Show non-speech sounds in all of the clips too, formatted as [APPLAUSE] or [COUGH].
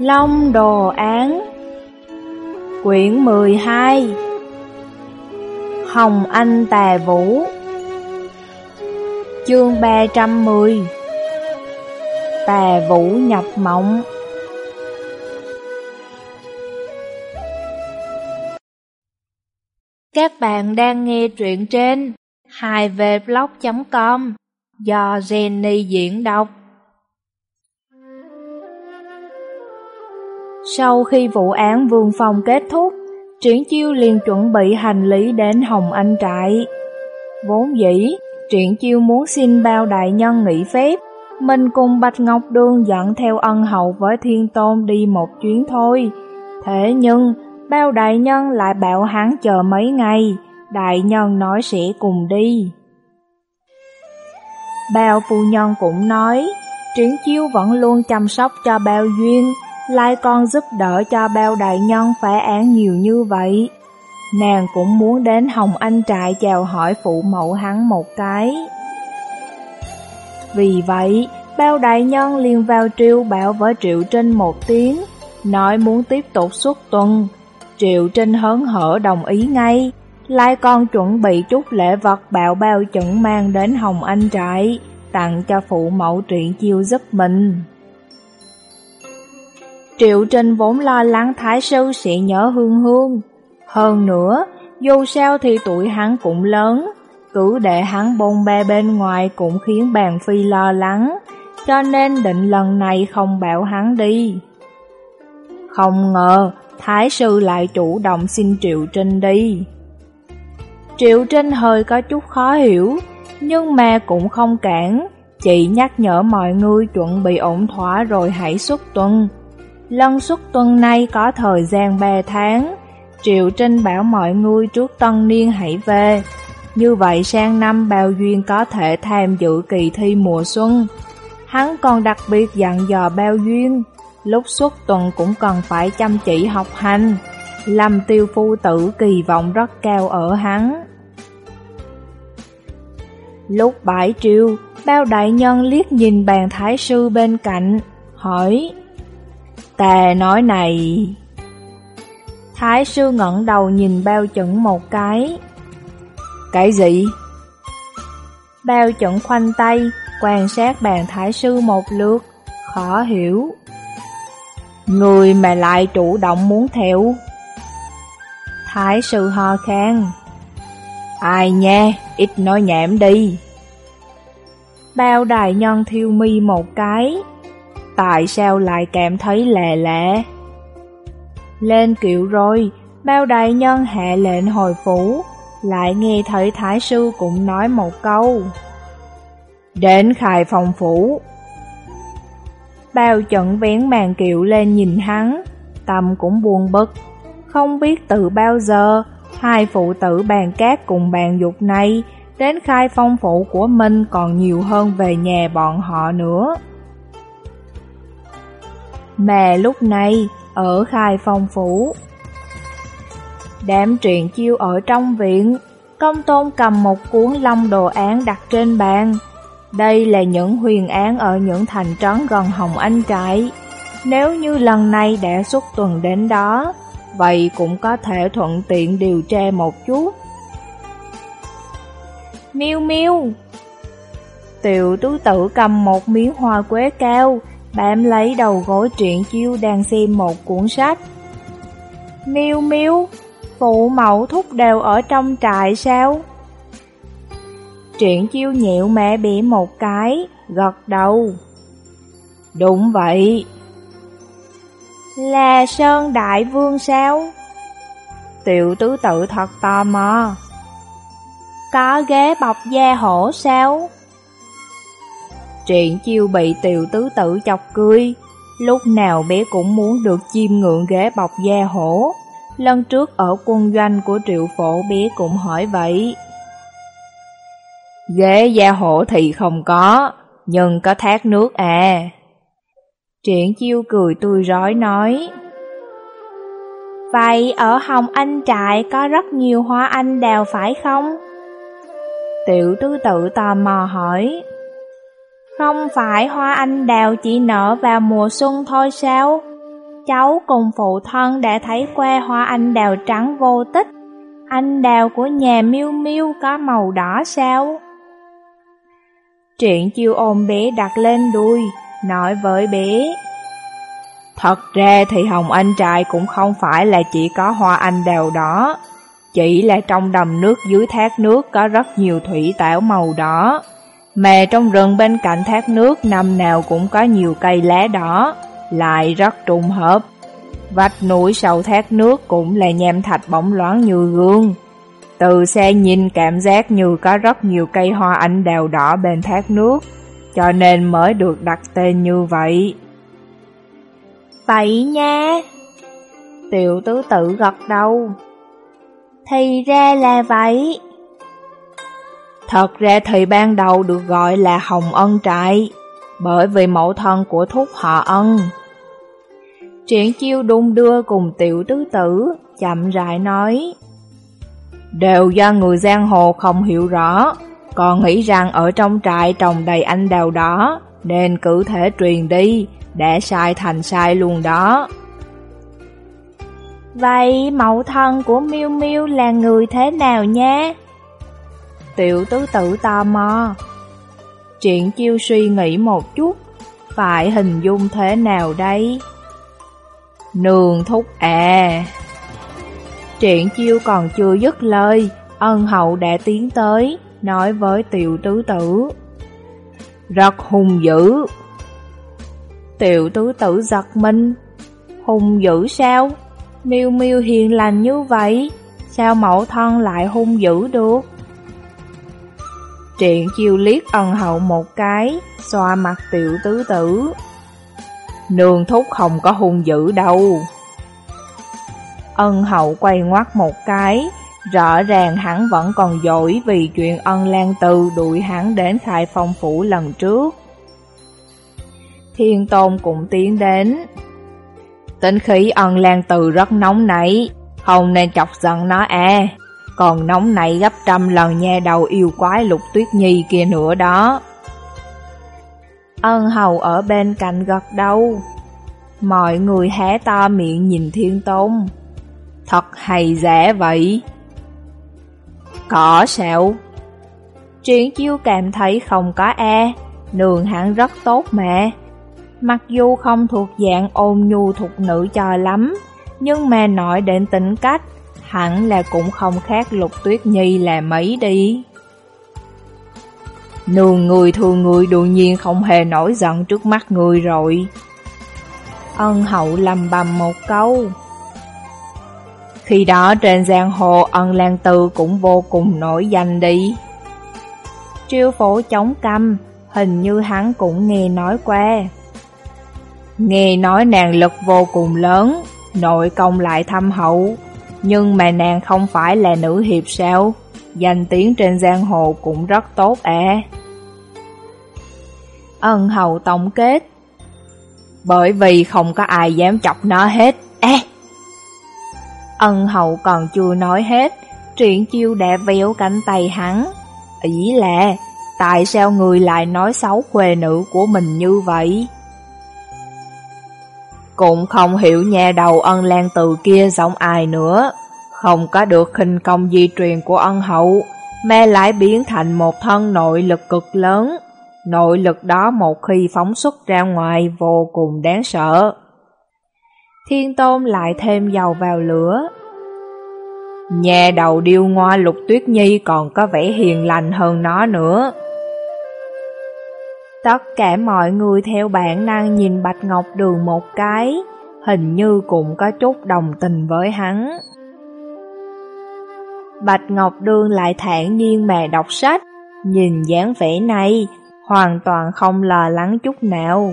Long Đồ Án. Quyển 12 Hồng Anh Tà Vũ. Chương 310 Tà Vũ Nhập Mộng. Các bạn đang nghe truyện trên 2vblog.com do Jenny diễn đọc. Sau khi vụ án Vương Phong kết thúc, Triển Chiêu liền chuẩn bị hành lý đến Hồng Anh Trại. Vốn dĩ, Triển Chiêu muốn xin bao đại nhân nghỉ phép, mình cùng Bạch Ngọc Đường dẫn theo ân hậu với Thiên Tôn đi một chuyến thôi. Thế nhưng, bao đại nhân lại bảo hắn chờ mấy ngày, đại nhân nói sẽ cùng đi. Bao phu nhân cũng nói, Triển Chiêu vẫn luôn chăm sóc cho bao duyên, lại còn giúp đỡ cho bao đại nhân phải án nhiều như vậy. Nàng cũng muốn đến Hồng Anh Trại chào hỏi phụ mẫu hắn một cái. Vì vậy, bao đại nhân liền vào triều bảo với Triệu Trinh một tiếng, nói muốn tiếp tục xuất tuần. Triệu Trinh hớn hở đồng ý ngay, lại còn chuẩn bị chút lễ vật bạo bao chuẩn mang đến Hồng Anh Trại, tặng cho phụ mẫu truyện chiêu giúp mình. Triệu Trinh vốn lo lắng Thái Sư sẽ nhớ hương hương. Hơn nữa, dù sao thì tuổi hắn cũng lớn, cứ để hắn bôn ba bên ngoài cũng khiến bàn phi lo lắng, cho nên định lần này không bảo hắn đi. Không ngờ, Thái Sư lại chủ động xin Triệu Trinh đi. Triệu Trinh hơi có chút khó hiểu, nhưng mà cũng không cản, chỉ nhắc nhở mọi người chuẩn bị ổn thỏa rồi hãy xuất tuần lân xuất tuần nay có thời gian 3 tháng, Triệu Trinh bảo mọi người trước tân niên hãy về. Như vậy sang năm bao duyên có thể tham dự kỳ thi mùa xuân. Hắn còn đặc biệt dặn dò bao duyên, lúc xuất tuần cũng cần phải chăm chỉ học hành. Lâm tiêu phu tử kỳ vọng rất cao ở hắn. Lúc bãi triều, bao đại nhân liếc nhìn bàn thái sư bên cạnh, hỏi Ta nói này... Thái sư ngẩng đầu nhìn bao chuẩn một cái. Cái gì? Bao chuẩn khoanh tay, quan sát bàn thái sư một lượt, khó hiểu. Người mà lại chủ động muốn theo. Thái sư ho khan. Ai nha, ít nói nhảm đi. Bao đài nhân thiêu mi một cái, tại sao lại cảm thấy lè lẽ. Lên kiệu rồi, bao đại nhân hạ lệnh hồi phủ, lại nghe thấy Thái Sư cũng nói một câu. Đến khai phòng phủ. Bao trận vén màn kiệu lên nhìn hắn, tâm cũng buồn bực. Không biết từ bao giờ, hai phụ tử bàn cát cùng bàn dục này đến khai phong phủ của mình còn nhiều hơn về nhà bọn họ nữa. Mà lúc này, ở khai phong phủ, đám truyện chiêu ở trong viện, công tôn cầm một cuốn long đồ án đặt trên bàn. Đây là những huyền án ở những thành trấn gần Hồng Anh Trại. Nếu như lần này đã xuất tuần đến đó, vậy cũng có thể thuận tiện điều tra một chút. Miêu miêu Tiểu tứ tử cầm một miếng hoa quế cao, Bám lấy đầu gối truyện chiêu đang xem một cuốn sách. Miêu miêu, phụ mẫu thúc đều ở trong trại sao? Truyện chiêu nhẹo mẹ bị một cái, gật đầu. Đúng vậy. Là Sơn Đại Vương sao? Tiểu tứ tự thật tò mò. Có ghế bọc da hổ sao? Truyện chiêu bị tiểu tứ tử chọc cười, lúc nào bé cũng muốn được chiêm ngưỡng ghế bọc da hổ. Lần trước ở quân doanh của triệu phổ bé cũng hỏi vậy. Ghế da hổ thì không có, nhưng có thác nước à. Triển chiêu cười tươi rói nói. Vậy ở Hồng Anh Trại có rất nhiều hoa anh đào phải không? Tiểu tứ tự tò mò hỏi. Không phải hoa anh đào chỉ nở vào mùa xuân thôi sao? cháu cùng phụ thân đã thấy qua hoa anh đào trắng vô tích. Anh đào của nhà miêu miêu có màu đỏ sao? Truyện chiêu ôm bé đặt lên đuôi, nói với bé. Thật ra thì hồng anh trai cũng không phải là chỉ có hoa anh đào đỏ, chỉ là trong đầm nước dưới thác nước có rất nhiều thủy tảo màu đỏ. Mà trong rừng bên cạnh thác nước năm nào cũng có nhiều cây lá đỏ, lại rất trùng hợp. Vách núi sau thác nước cũng là nham thạch bóng loáng như gương. Từ xe nhìn cảm giác như có rất nhiều cây hoa anh đào đỏ bên thác nước, cho nên mới được đặt tên như vậy. Vậy nha! Tiểu tứ tử gật đầu. Thì ra là vậy. Thật ra thì ban đầu được gọi là Hồng Ân Trại, bởi vì mẫu thân của thúc họ Ân. Triển chiêu đung đưa cùng tiểu tứ tử, chậm rãi nói. Đều do người giang hồ không hiểu rõ, còn nghĩ rằng ở trong trại trồng đầy anh đào đó, nên cứ thể truyền đi, để sai thành sai luôn đó. Vậy mẫu thân của Miêu Miêu là người thế nào nhé? Tiểu tứ tử tò mò. Triển chiêu suy nghĩ một chút, phải hình dung thế nào đây? Nương thúc à! Triển chiêu còn chưa dứt lời, ân hậu đã tiến tới, nói với tiểu tứ tử. Rất hung dữ. Tiểu tứ tử giật mình. Hung dữ sao? Miêu miêu hiền lành như vậy, sao mẫu thân lại hung dữ được? Triện chiêu liếc ân hậu một cái, xoa mặt tiểu tứ tử. Nương thúc không có hung dữ đâu. Ân hậu quay ngoắt một cái, rõ ràng hắn vẫn còn dỗi vì chuyện ân lan từ đuổi hắn đến khai phong phủ lần trước. Thiên tôn cũng tiến đến. Tính khí ân lan từ rất nóng nảy, không nên chọc giận nó à, còn nóng nảy gấp trăm lần nha đầu yêu quái lục tuyết nhi kia nữa đó. Ân hầu ở bên cạnh gật đầu, mọi người hé to miệng nhìn thiên tôn. Thật hay rẻ vậy? cỏ sẹo Triển chiêu cảm thấy không có e, nương hắn rất tốt mẹ Mặc dù không thuộc dạng ôn nhu thuộc nữ cho lắm, nhưng mà nói đến tính cách, hẳn là cũng không khác lục tuyết nhi là mấy đi. Nương người thường người đương nhiên không hề nổi giận trước mắt người rồi. Ân hậu lầm bầm một câu. Khi đó trên giang hồ ân lan tư cũng vô cùng nổi danh đi. Triêu phổ chống căm, hình như hắn cũng nghe nói qua. Nghe nói nàng lực vô cùng lớn, nội công lại thâm hậu, nhưng mà nàng không phải là nữ hiệp sao? Danh tiếng trên giang hồ cũng rất tốt à. Ân hầu tổng kết Bởi vì không có ai dám chọc nó hết. À! Ân hậu còn chưa nói hết, truyện chiêu đã véo cánh tay hắn. Ý là, tại sao người lại nói xấu quê nữ của mình như vậy? Cũng không hiểu nhà đầu ân lan từ kia giống ai nữa, không có được khinh công di truyền của ân hậu, Mê lại biến thành một thân nội lực cực lớn. Nội lực đó một khi phóng xuất ra ngoài vô cùng đáng sợ. Thiên Tôn lại thêm dầu vào lửa. Nhà đầu điêu ngoa lục tuyết nhi còn có vẻ hiền lành hơn nó nữa. Tất cả mọi người theo bản năng nhìn Bạch Ngọc Đường một cái, hình như cũng có chút đồng tình với hắn. Bạch Ngọc Đường lại thản nhiên mà đọc sách, nhìn dáng vẻ này, hoàn toàn không lo lắng chút nào.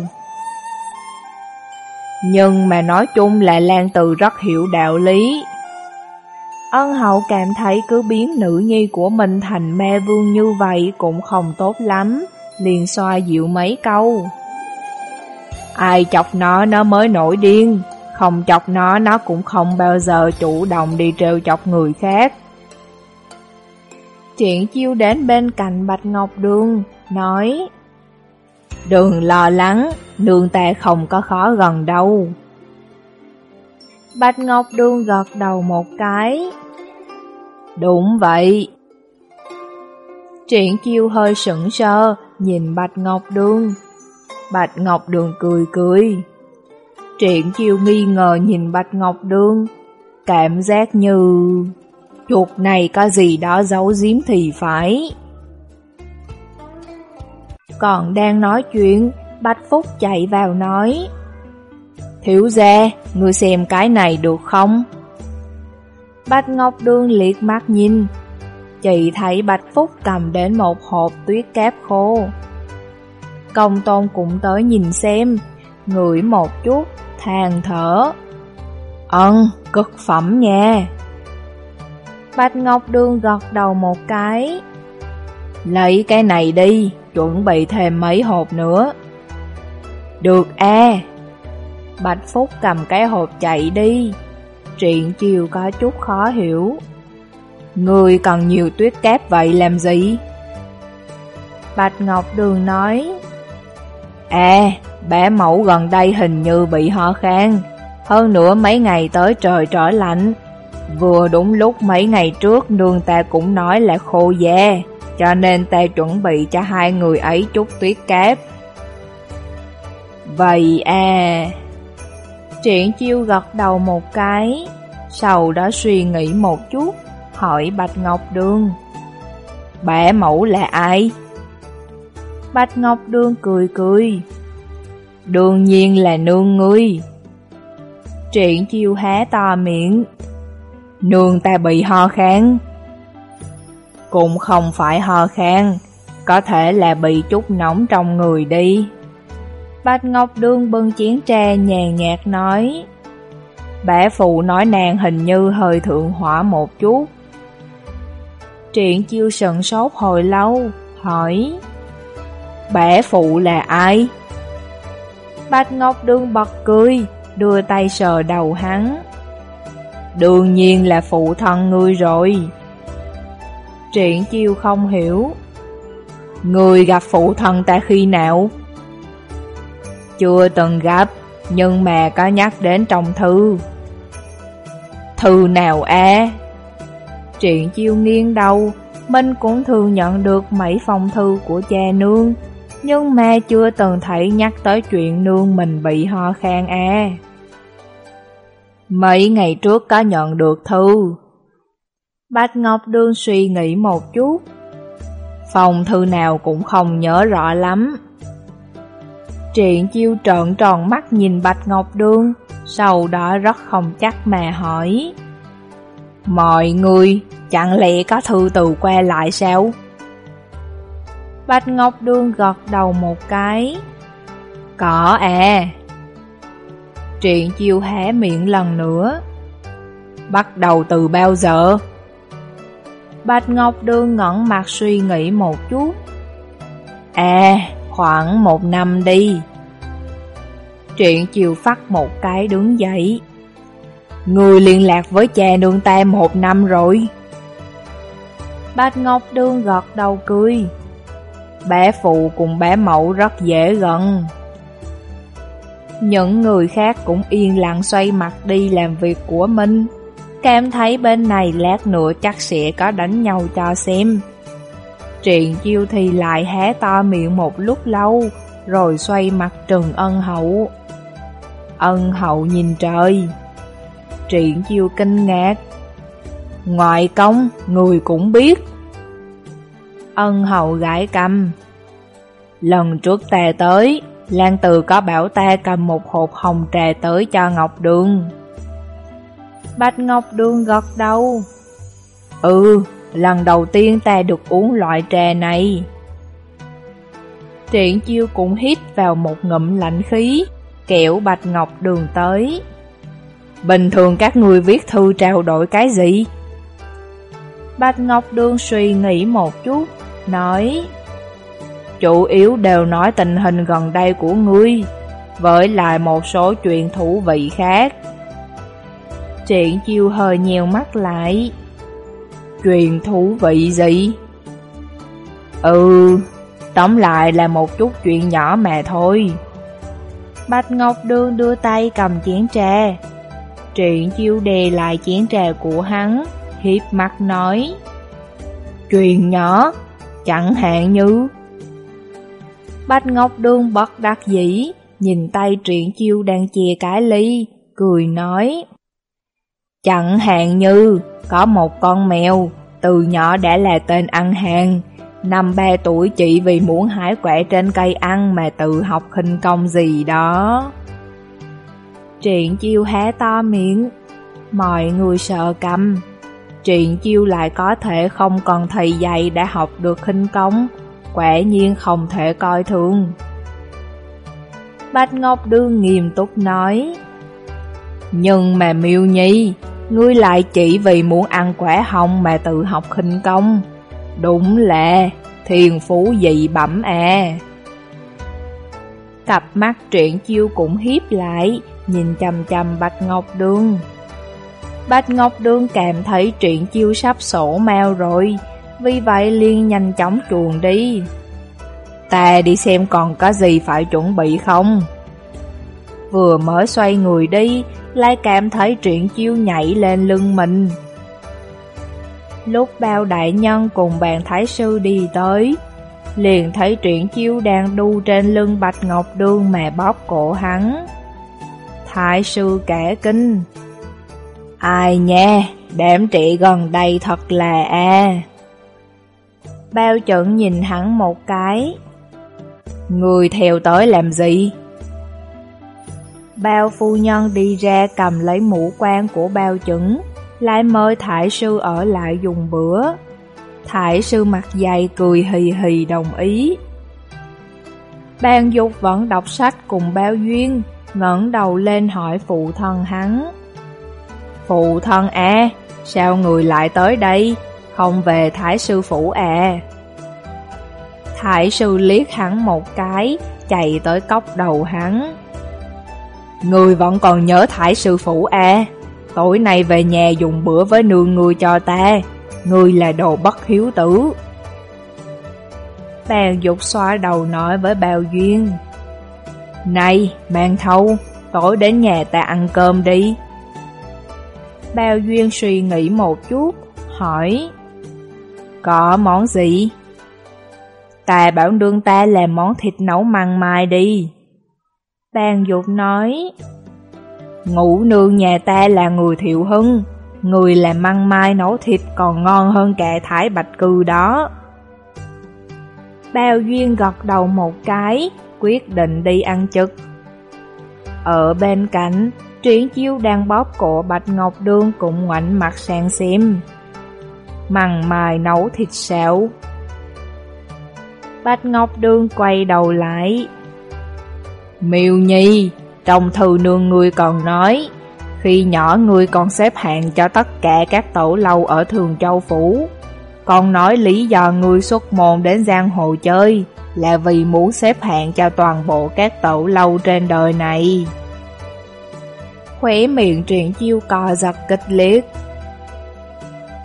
Nhưng mà nói chung là Lan Từ rất hiểu đạo lý. Ân hậu cảm thấy cứ biến nữ nhi của mình thành me vương như vậy cũng không tốt lắm, liền xoa dịu mấy câu. Ai chọc nó nó mới nổi điên, không chọc nó nó cũng không bao giờ chủ động đi trêu chọc người khác. Chuyện chiêu đến bên cạnh Bạch Ngọc Đường, nói Đừng lo lắng, nương ta không có khó gần đâu. Bạch Ngọc Đường gật đầu một cái. Đúng vậy. Triển chiêu hơi sững sờ, nhìn Bạch Ngọc Đường. Bạch Ngọc Đường cười cười. Triển chiêu nghi ngờ nhìn Bạch Ngọc Đường, cảm giác như... Chuột này có gì đó giấu giếm thì phải. Còn đang nói chuyện, Bạch Phúc chạy vào nói Thiếu gia, ngươi xem cái này được không? Bạch Ngọc Đường liệt mắt nhìn Chị thấy Bạch Phúc cầm đến một hộp tuyết cáp khô. Công tôn cũng tới nhìn xem Ngửi một chút, than thở. Ân, cực phẩm nha. Bạch Ngọc Đường gật đầu một cái. Lấy cái này đi, chuẩn bị thêm mấy hộp nữa. Được a Bạch Phúc cầm cái hộp chạy đi. Triện chiều có chút khó hiểu. Người cần nhiều tuyết cáp vậy làm gì? Bạch Ngọc Đường nói À, bé mẫu gần đây hình như bị ho khan. Hơn nữa mấy ngày tới trời trở lạnh. Vừa đúng lúc mấy ngày trước nương ta cũng nói là khô da Cho nên ta chuẩn bị cho hai người ấy chút tuyết cáp Vậy à. Triển chiêu gật đầu một cái Sau đó suy nghĩ một chút. Hỏi Bạch Ngọc Đường. Bẻ mẫu là ai? Bạch Ngọc Đường cười cười. Đương nhiên là nương ngươi. Triển chiêu há to miệng. Nương ta bị ho khan. Cũng không phải ho khan, Có thể là bị chút nóng trong người đi. Bạch Ngọc Đường bưng chén trà nhàn nhạt nói. Bẻ phụ nói nàng hình như hơi thượng hỏa một chút. Triển chiêu sận sốt hồi lâu Hỏi, Bẻ phụ là ai? Bạch Ngọc Đường bật cười, Đưa tay sờ đầu hắn Đương nhiên là phụ thân ngươi rồi Triển chiêu không hiểu, Người gặp phụ thân ta khi nào? Chưa từng gặp, Nhưng mà có nhắc đến trong thư Thư nào e chuyện chiêu nghiêng đâu, Mình cũng thường nhận được mấy phong thư của cha nương Nhưng mà chưa từng thấy nhắc tới chuyện nương mình bị ho khan à Mấy ngày trước có nhận được thư. Bạch Ngọc Đương suy nghĩ một chút. Phòng thư nào cũng không nhớ rõ lắm. Triện chiêu trợn tròn mắt nhìn Bạch Ngọc Đương Sau đó rất không chắc mà hỏi. Mọi người chẳng lẽ có thư từ qua lại sao? Bạch Ngọc Đương gật đầu một cái. Có à. Triện chiêu hé miệng lần nữa. Bắt đầu từ bao giờ? Bạch Ngọc Đương ngẩn mặt suy nghĩ một chút. À, khoảng một năm đi. Triện chiều phát một cái đứng dậy. Người liên lạc với cha nương ta một năm rồi. Bạch Ngọc Đương gật đầu cười. Bé phụ cùng bé mẫu rất dễ gần. Những người khác cũng yên lặng xoay mặt đi làm việc của mình. Cảm thấy bên này lát nữa chắc sẽ có đánh nhau cho xem. Triện chiêu thì lại hé to miệng một lúc lâu Rồi xoay mặt trừng ân hậu. Ân hậu nhìn trời triển chiêu kinh ngạc Ngoại công, người cũng biết Ân hậu gãi cầm Lần trước ta tới Lan Từ có bảo ta cầm một hộp hồng trà tới cho Ngọc Đường. Bạch Ngọc Đường gật đầu. Ừ, lần đầu tiên ta được uống loại trà này. Triển chiêu cũng hít vào một ngụm lạnh khí, kẹo Bạch Ngọc Đường tới. Bình thường các người viết thư trao đổi cái gì? Bạch Ngọc Đường suy nghĩ một chút, nói chủ yếu đều nói tình hình gần đây của ngươi, với lại một số chuyện thú vị khác. Triển chiêu hơi nhiều mắt lại. Chuyện thú vị gì? Ừ, tóm lại là một chút chuyện nhỏ mà thôi. Bạch Ngọc Đường đưa tay cầm chén trà. Truyện chiêu đề lại chén trà của hắn, hiếp mắt nói. Chuyện nhỏ, chẳng hạn như... Bách Ngọc Đương bất đắc dĩ, nhìn tay truyện chiêu đang chìa cái ly, cười nói. Chẳng hạn như, có một con mèo, từ nhỏ đã là tên ăn hàng. Năm ba tuổi chỉ vì muốn hái quả trên cây ăn mà tự học khinh công gì đó triện chiêu hé to miệng, mọi người sợ cầm. triện chiêu lại có thể không còn thầy dạy đã học được khinh công, quả nhiên không thể coi thường. Bạch Ngọc Đương nghiêm túc nói, Nhưng mà miêu nhi, ngươi lại chỉ vì muốn ăn quả hồng mà tự học khinh công. Đúng là thiền phú dị bẩm à. Cặp mắt truyện chiêu cũng hiếp lại, nhìn chầm chầm Bạch Ngọc Đương. Bạch Ngọc Đương cảm thấy truyện chiêu sắp sổ mèo rồi, vì vậy liền nhanh chóng chuồn đi. Ta đi xem còn có gì phải chuẩn bị không? Vừa mới xoay người đi, lại cảm thấy truyện chiêu nhảy lên lưng mình. Lúc bao đại nhân cùng bạn thái sư đi tới, liền thấy truyện chiêu đang đu trên lưng Bạch Ngọc Đương mà bóp cổ hắn. Thái sư kẻ kinh. Ai nha, đám trị gần đây thật là a. Bao chuẩn nhìn hắn một cái. Người theo tới làm gì? Bao phu nhân đi ra cầm lấy mũ quan của bao chuẩn, lại mời thải sư ở lại dùng bữa. Thải sư mặt dày cười hì hì đồng ý. Ban dục vẫn đọc sách cùng bao duyên, ngẩng đầu lên hỏi phụ thân hắn. Phụ thân à, sao người lại tới đây, không về thái sư phủ à? Thái sư liếc hắn một cái, chạy tới cốc đầu hắn. Người vẫn còn nhớ thái sư phủ à? Tối nay về nhà dùng bữa với nương người cho ta, người là đồ bất hiếu tử. Bèo dục xoa đầu nói với bao duyên. Này, mang thâu, tối đến nhà ta ăn cơm đi. Bao Duyên suy nghĩ một chút, hỏi Có món gì? Ta bảo đương ta làm món thịt nấu măng mai đi. Bàn dục nói Ngủ nương nhà ta là người thiệu hưng, người làm măng mai nấu thịt còn ngon hơn cả thái bạch cư đó. Bao Duyên gật đầu một cái, quyết định đi ăn trực. Ở bên cạnh, Triển chiêu đang bóp cổ Bạch Ngọc Đương cũng ngoảnh mặt sang xem. Mằng mài nấu thịt xẻo. Bạch Ngọc Đương quay đầu lại. Miêu Nhi, trong thư nương ngươi còn nói, khi nhỏ ngươi còn xếp hạng cho tất cả các tổ lâu ở Thường Châu Phủ. Còn nói lý do ngươi xuất môn đến giang hồ chơi là vì muốn xếp hạng cho toàn bộ các tẩu lâu trên đời này. Khóe miệng truyền chiêu cò giật kịch liệt.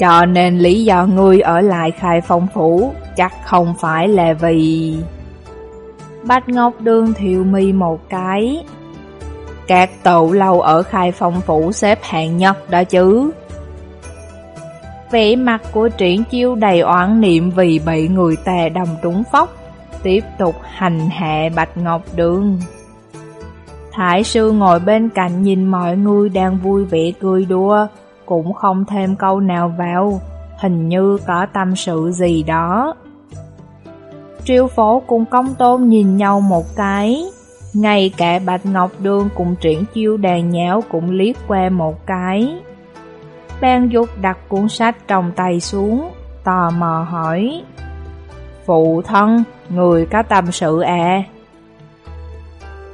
Cho nên lý do ngươi ở lại khai phong phủ chắc không phải là vì... Bạch Ngọc Đường thiệu mi một cái. Các tụ lâu ở khai phong phủ xếp hạng nhất đó chứ. Vẻ mặt của triển chiêu đầy oán niệm vì bị người ta đồng trúng phóc, tiếp tục hành hạ Bạch Ngọc Đường. Thái sư ngồi bên cạnh nhìn mọi người đang vui vẻ cười đùa, cũng không thêm câu nào vào, hình như có tâm sự gì đó. Triêu phố cùng công tôn nhìn nhau một cái, ngay cả Bạch Ngọc Đường cùng triển chiêu đàn nháo cũng liếc qua một cái. Ban dục đặt cuốn sách trong tay xuống, tò mò hỏi. Phụ thân, người có tâm sự à?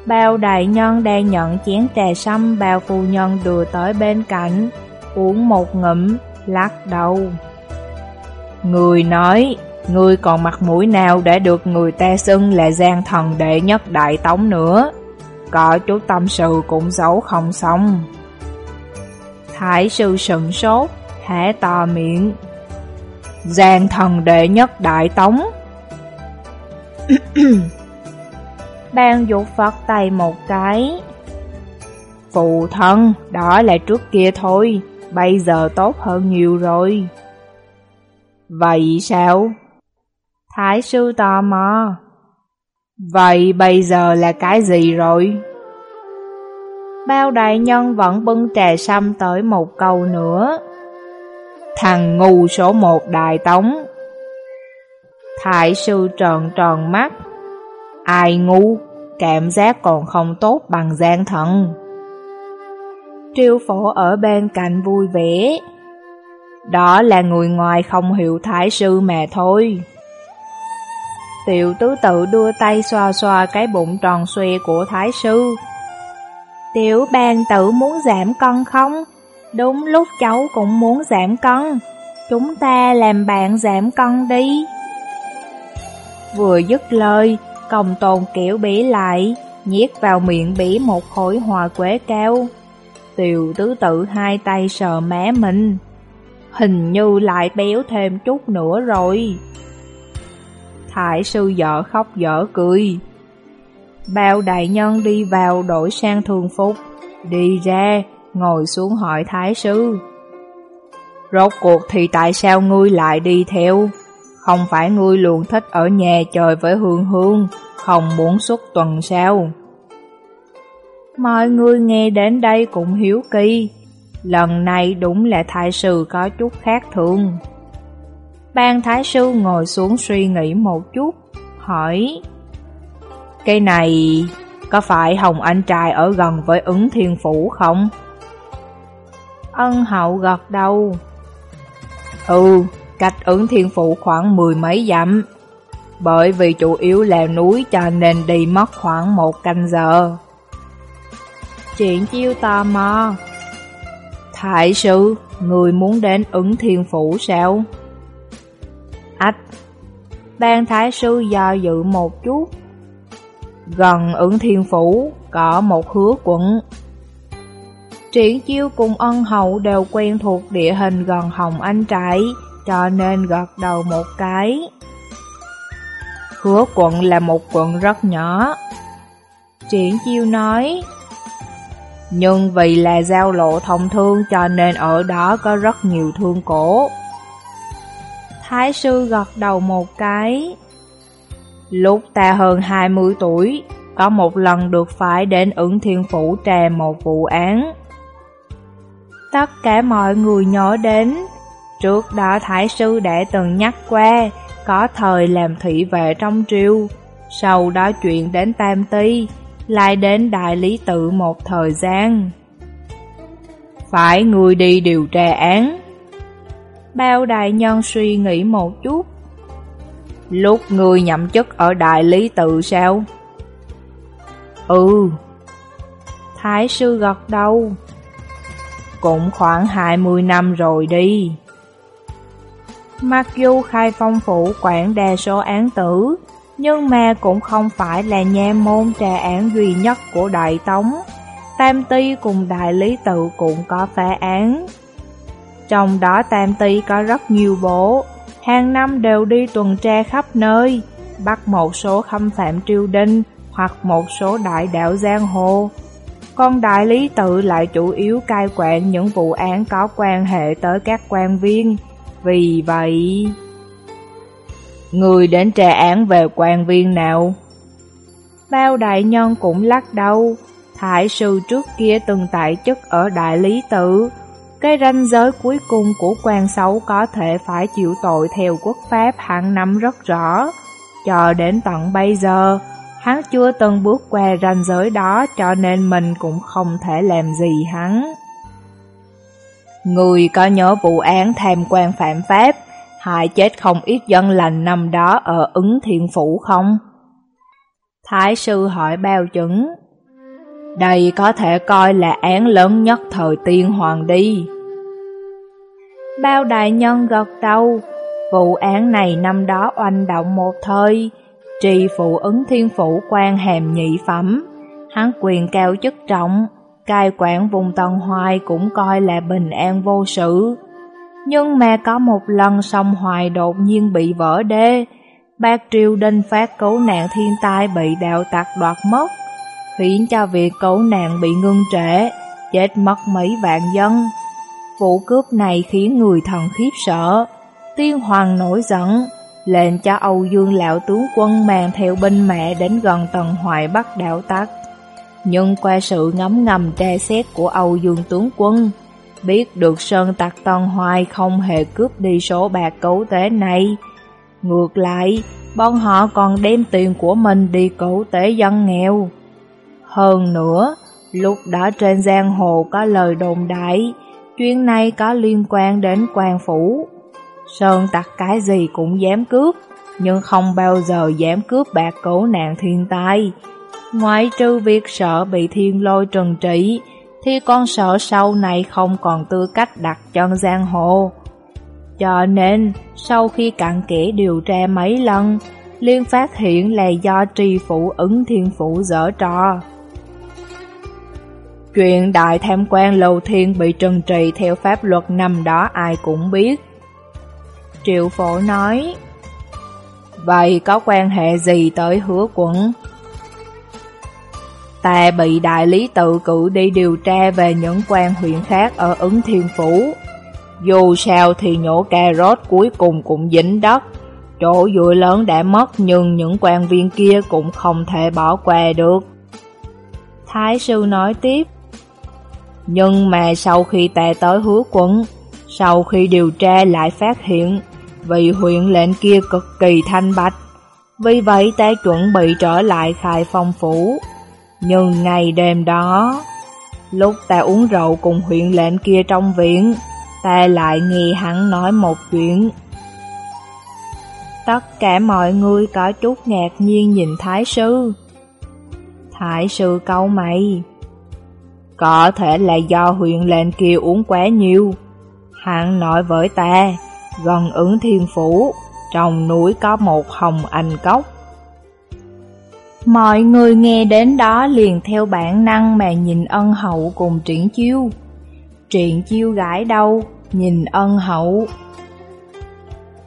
Bao đại nhân đang nhận chén trà sâm bao phu nhân đưa tới bên cạnh, uống một ngụm, lắc đầu. Người nói, người còn mặt mũi nào để được người ta xưng là gian thần đệ nhất đại tống nữa. Có chút tâm sự cũng giấu không xong. Thái sư sừng sốt, hẻ to miệng. Gian thần đệ nhất đại tống. [COUGHS] Ban dục Phật tay một cái. Phụ thân, đó là trước kia thôi, bây giờ tốt hơn nhiều rồi. Vậy sao? Thái sư tò mò. Vậy bây giờ là cái gì rồi? Bao đại nhân vẫn bưng trà xăm tới một câu nữa. Thằng ngu số một đại tống. Thái sư tròn tròn mắt. Ai ngu, cảm giác còn không tốt bằng gian thần. Triêu phổ ở bên cạnh vui vẻ. Đó là người ngoài không hiểu thái sư mà thôi. Tiểu tứ tự đưa tay xoa xoa cái bụng tròn xoe của thái sư. Tiểu bàn tử muốn giảm cân không? Đúng lúc cháu cũng muốn giảm cân. Chúng ta làm bạn giảm cân đi. Vừa dứt lời, công tôn kiểu bỉ lại, nhét vào miệng bỉ một khối hòa quế cao. Tiểu tứ tự hai tay sờ mé mình. Hình như lại béo thêm chút nữa rồi. thải sư dở khóc dở cười. Bao đại nhân đi vào đổi sang thường phục, đi ra, ngồi xuống hỏi thái sư. Rốt cuộc thì tại sao ngươi lại đi theo? Không phải ngươi luôn thích ở nhà chơi với hương hương, không muốn suốt tuần sao? Mọi người nghe đến đây cũng hiếu kỳ, lần này đúng là thái sư có chút khác thường. Ban thái sư ngồi xuống suy nghĩ một chút, hỏi Cái này có phải Hồng Anh trai ở gần với ứng thiên phủ không? Ân hậu gật đầu Ừ, cách ứng thiên phủ khoảng mười mấy dặm. Bởi vì chủ yếu là núi cho nên đi mất khoảng một canh giờ. Chuyện chiêu tò mò. Thái sư, người muốn đến ứng thiên phủ sao? Ách Ban thái sư do dự một chút. Gần ứng thiên phủ Có một hứa quận. Triển chiêu cùng ân hậu đều quen thuộc địa hình gần Hồng Anh Trại. Cho nên gật đầu một cái Hứa quận là một quận rất nhỏ Triển chiêu nói Nhưng vì là giao lộ thông thương cho nên ở đó có rất nhiều thương cổ Thái sư gật đầu một cái. Lúc ta hơn 20 tuổi, có một lần được phải đến ứng thiên phủ trà một vụ án. Tất cả mọi người nhớ đến, trước đó Thái sư đã từng nhắc qua, có thời làm thị vệ trong triều, sau đó chuyện đến Tam Ti, lại đến Đại Lý Tự một thời gian. Phải người đi điều tra án, Bao đại nhân suy nghĩ một chút. Lúc người nhậm chức ở đại lý tự sao? Ừ. Thái sư gật đầu. Cũng khoảng 20 năm rồi đi. Mặc dù khai phong phủ quản đa số án tử, nhưng mà cũng không phải là nha môn trà án duy nhất của Đại Tống. Tam Ti cùng Đại Lý Tự cũng có phá án. Trong đó Tam Ti có rất nhiều bộ, hàng năm đều đi tuần tra khắp nơi, bắt một số khâm phạm triều đình hoặc một số đại đạo giang hồ. Còn đại lý tự lại chủ yếu cai quản những vụ án có quan hệ tới các quan viên. Vì vậy... Người đến trà án về quan viên nào? Bao đại nhân cũng lắc đầu. Thái sư trước kia từng tại chức ở đại lý tự, cái ranh giới cuối cùng của quan xấu có thể phải chịu tội theo quốc pháp hàng năm rất rõ. Cho đến tận bây giờ, hắn chưa từng bước qua ranh giới đó cho nên mình cũng không thể làm gì hắn. Người có nhớ vụ án tham quan phạm pháp, hại chết không ít dân lành năm đó ở ứng thiện phủ không? Thái sư hỏi bao chứng. Đây có thể coi là án lớn nhất thời tiên hoàng đi. Bao đại nhân gật đầu, vụ án này năm đó oanh động một thời, trì phụ ứng thiên phủ quan hàm nhị phẩm, hắn quyền cao chức trọng, cai quản vùng tầng Hoài cũng coi là bình an vô sự. Nhưng mà có một lần sông Hoài đột nhiên bị vỡ đê, bác triều đinh phát cứu nạn thiên tai bị đạo tặc đoạt mất. khiến cho việc cứu nạn bị ngưng trễ, chết mất mấy vạn dân. Vụ cướp này khiến người thần khiếp sợ, tiên hoàng nổi giận, lệnh cho Âu Dương lão tướng quân mang theo binh mẹ đến gần tầng hoài bắt đạo tặc nhưng qua sự ngấm ngầm tra xét của Âu Dương tướng quân, biết được Sơn Tạc Tân Hoài không hề cướp đi số bạc cấu tế này. Ngược lại, bọn họ còn đem tiền của mình đi cấu tế dân nghèo. Hơn nữa, lúc đó trên giang hồ có lời đồn đại, chuyện này có liên quan đến quan phủ. Sơn Tặc cái gì cũng dám cướp, nhưng không bao giờ dám cướp bạc cứu nạn thiên tai. Ngoại trừ việc sợ bị thiên lôi trừng trị, thì con sợ sau này không còn tư cách đặt chân giang hồ. Cho nên, sau khi cặn kẽ điều tra mấy lần, Liên phát hiện là do tri phủ ứng thiên phủ dở trò. Chuyện đại tham quan lầu thiên bị trừng trị theo pháp luật năm đó ai cũng biết. Triệu phổ nói, Vậy có quan hệ gì tới hứa quận? Ta bị đại lý tự cử đi điều tra về những quan huyện khác ở ứng thiên phủ. Dù sao thì nhổ cà rốt cuối cùng cũng dính đất. Chỗ dụi lớn đã mất nhưng những quan viên kia cũng không thể bỏ qua được. Thái sư nói tiếp. Nhưng mà sau khi ta tới hứa quận, sau khi điều tra lại phát hiện, vị huyện lệnh kia cực kỳ thanh bạch. Vì vậy ta chuẩn bị trở lại khai phong phủ. Nhưng ngày đêm đó, lúc ta uống rượu cùng huyện lệnh kia trong viện, ta lại nghe hắn nói một chuyện. Tất cả mọi người có chút ngạc nhiên nhìn Thái sư. Thái sư câu mày. Có thể là do huyện lệnh kia uống quá nhiều. Hắn nói với ta, gần ứng thiên phủ, trong núi có một hồng anh cốc. Mọi người nghe đến đó liền theo bản năng mà nhìn ân hậu cùng triển chiêu. Triển chiêu gãi đâu, nhìn ân hậu.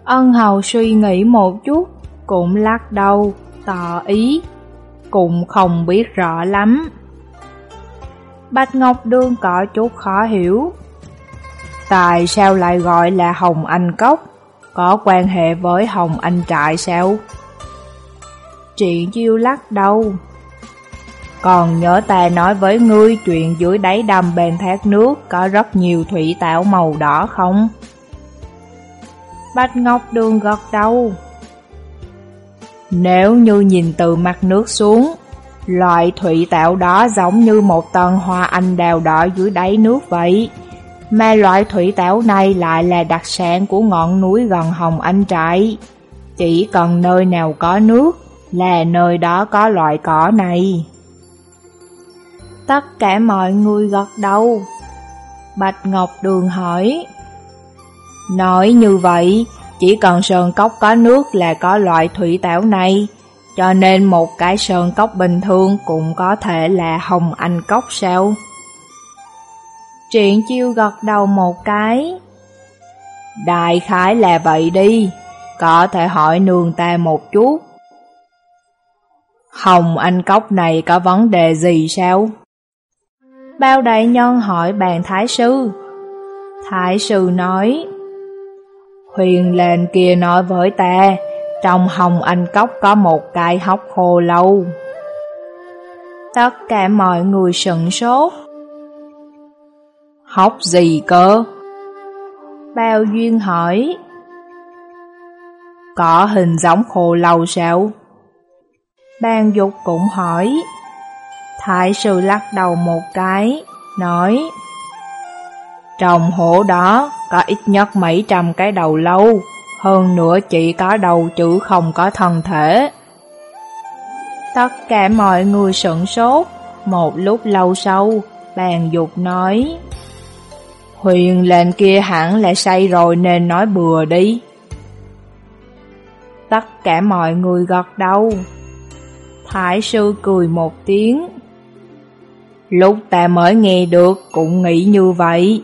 Ân hậu suy nghĩ một chút, cũng lắc đầu, tỏ ý, cũng không biết rõ lắm. Bạch Ngọc Đương có chút khó hiểu. Tại sao lại gọi là Hồng Anh Cốc? Có quan hệ với Hồng Anh Trại sao? Triển chiêu lắc đầu. Còn nhớ ta nói với ngươi chuyện dưới đáy đầm bèn thác nước có rất nhiều thủy tảo màu đỏ không? Bạch Ngọc Đường gật đầu. Nếu như nhìn từ mặt nước xuống, loại thủy tạo đó giống như một tầng hoa anh đào đỏ dưới đáy nước vậy. Mà loại thủy tạo này lại là đặc sản của ngọn núi gần Hồng Anh Trại. Chỉ cần nơi nào có nước là nơi đó có loại cỏ này. Tất cả mọi người gật đầu. Bạch Ngọc Đường hỏi. Nói như vậy, chỉ cần sơn cốc có nước là có loại thủy tảo này, cho nên một cái sơn cốc bình thường cũng có thể là hồng anh cốc sao? Triển chiêu gật đầu một cái. Đại khái là vậy đi, có thể hỏi nương ta một chút. Hồng Anh Cốc này có vấn đề gì sao? Bao đại nhân hỏi bàn thái sư. Thái sư nói, Huyền lên kia nói với ta, trong Hồng Anh Cốc có một cái hốc khô lâu. Tất cả mọi người sững sốt. Hốc gì cơ? Bao Duyên hỏi. Có hình giống khô lâu sao? Bàn dục cũng hỏi. Thái sư lắc đầu một cái, nói Trong hổ đó có ít nhất mấy trăm cái đầu lâu, hơn nữa chỉ có đầu chứ không có thân thể. Tất cả mọi người sửng sốt, một lúc lâu sau, bàn dục nói Huyền lệnh kia hẳn là say rồi nên nói bừa đi. Tất cả mọi người gật đầu. Thái sư cười một tiếng. Lúc ta mới nghe được cũng nghĩ như vậy,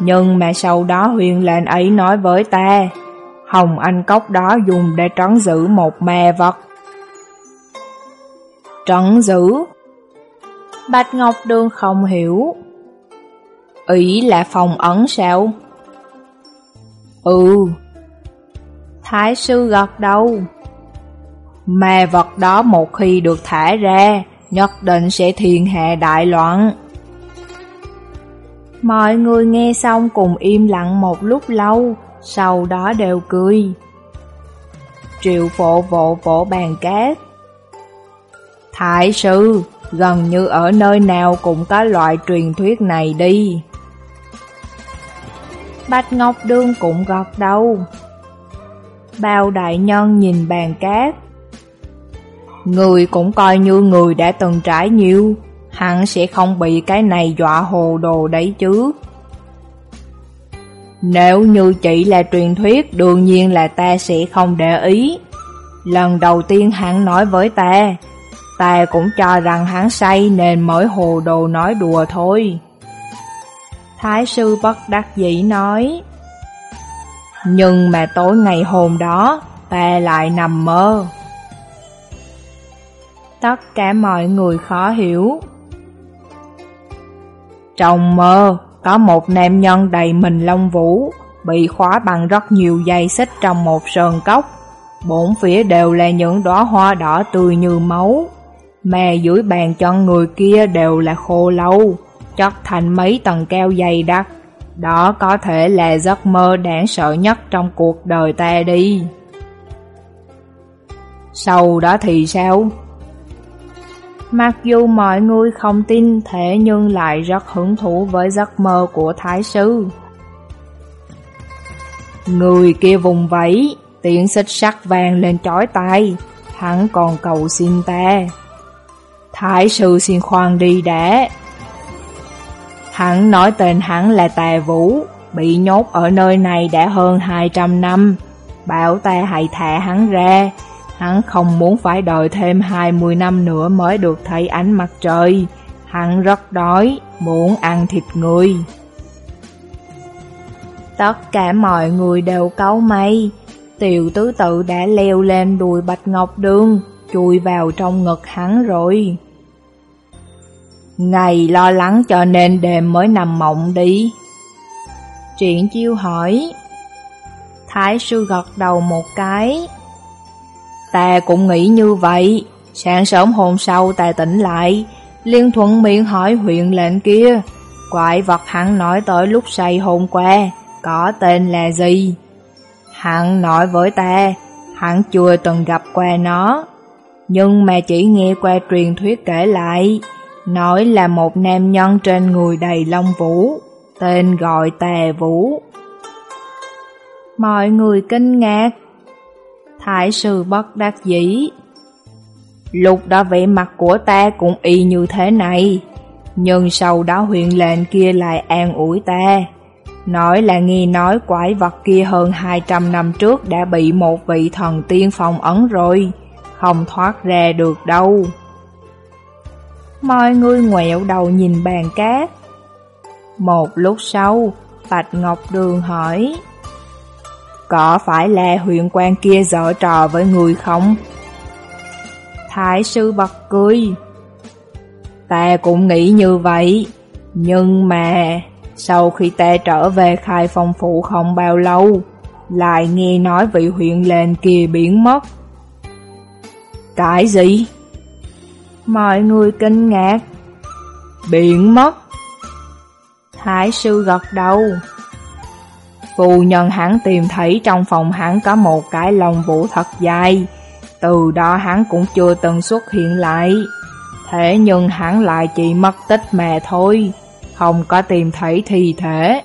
nhưng mà sau đó huyền lệnh ấy nói với ta, Hồng Anh Cốc đó dùng để trấn giữ một ma vật. Trấn giữ? Bạch Ngọc Đường không hiểu. Ý là phòng ấn sao? Ừ. Thái sư gật đầu. Mà vật đó một khi được thả ra, nhất định sẽ thiên hạ đại loạn. Mọi người nghe xong cùng im lặng một lúc lâu, sau đó đều cười. Triệu phổ vỗ vỗ bàn cát. Thái sư, gần như ở nơi nào cũng có loại truyền thuyết này đi. Bạch Ngọc Đương cũng gọt đầu. Bao đại nhân nhìn bàn cát. Người cũng coi như người đã từng trải nhiều, hắn sẽ không bị cái này dọa hồ đồ đấy chứ. Nếu như chỉ là truyền thuyết, đương nhiên là ta sẽ không để ý. Lần đầu tiên hắn nói với ta, ta cũng cho rằng hắn say nên mới hồ đồ nói đùa thôi. Thái sư bất đắc dĩ nói, Nhưng mà tối ngày hôm đó, ta lại nằm mơ. Tất cả mọi người khó hiểu. Trong mơ, có một nam nhân đầy mình lông vũ, bị khóa bằng rất nhiều dây xích trong một sơn cốc. Bốn phía đều là những đóa hoa đỏ tươi như máu, mà dưới bàn chân người kia đều là khô lâu, chất thành mấy tầng keo dày đặc. Đó có thể là giấc mơ đáng sợ nhất trong cuộc đời ta đi. Sau đó thì sao? Mặc dù mọi người không tin thế nhưng lại rất hứng thú với giấc mơ của Thái Sư. Người kia vùng vẫy, tiếng xích sắc vàng lên chói tai, hắn còn cầu xin ta. Thái Sư xin khoan đi đã. Hắn nói tên hắn là Tà Vũ, bị nhốt ở nơi này đã hơn 200 năm. Bảo ta hãy thả hắn ra, Hắn không muốn phải đợi thêm 20 năm nữa mới được thấy ánh mặt trời. Hắn rất đói, muốn ăn thịt người. Tất cả mọi người đều cấu mây. Tiểu tứ tự đã leo lên đùi Bạch Ngọc Đường, chui vào trong ngực hắn rồi. Ngày lo lắng cho nên đêm mới nằm mộng đi. Triển chiêu hỏi. Thái sư gật đầu một cái. Ta cũng nghĩ như vậy. Sáng sớm hôm sau ta tỉnh lại, liên thuận miệng hỏi huyện lệnh kia. quại vật hắn nói tới lúc say hôm qua, có tên là gì? Hắn nói với ta, hắn chưa từng gặp qua nó, nhưng mà chỉ nghe qua truyền thuyết kể lại, nói là một nam nhân trên người đầy lông vũ, tên gọi tà vũ. Mọi người kinh ngạc, Thái sư bất đắc dĩ. Lúc đó vẻ mặt của ta cũng y như thế này, nhưng sau đó huyện lệnh kia lại an ủi ta. Nói là nghe nói quái vật kia hơn 200 năm trước đã bị một vị thần tiên phong ấn rồi, không thoát ra được đâu. Mọi người ngoẹo đầu nhìn bàn cát. Một lúc sau, Bạch Ngọc Đường hỏi có phải là huyện quan kia dở trò với người không? Thái sư bật cười. Ta cũng nghĩ như vậy, nhưng mà sau khi ta trở về khai phong phụ không bao lâu, lại nghe nói vị huyện lệnh kia biến mất. Cái gì? Mọi người kinh ngạc. Biến mất? Thái sư gật đầu. Phu nhân hắn tìm thấy trong phòng hắn có một cái lồng vũ thật dài, từ đó hắn cũng chưa từng xuất hiện lại. Thế nhưng hắn lại chỉ mất tích mẹ thôi, không có tìm thấy thi thể.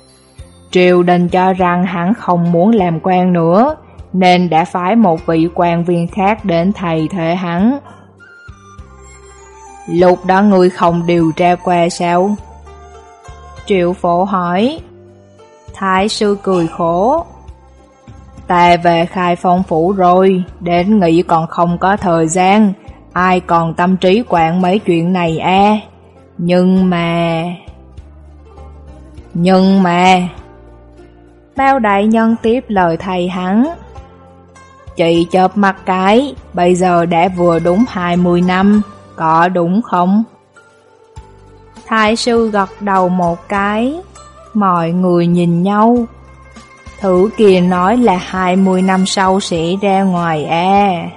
Triều đình cho rằng hắn không muốn làm quan nữa, nên đã phái một vị quan viên khác đến thầy thể hắn. Lúc đó ngươi không điều tra qua sao? Triệu phổ hỏi. Thái sư cười khổ. Ta về khai phong phủ rồi, đến nghỉ còn không có thời gian, ai còn tâm trí quản mấy chuyện này a Nhưng mà... Nhưng mà... Bao đại nhân tiếp lời thầy hắn. Chị chợp mặt cái, bây giờ đã vừa đúng 20 năm, có đúng không? Thái sư gật đầu một cái, mọi người nhìn nhau. Thử kia nói là 20 năm sau sẽ ra ngoài à.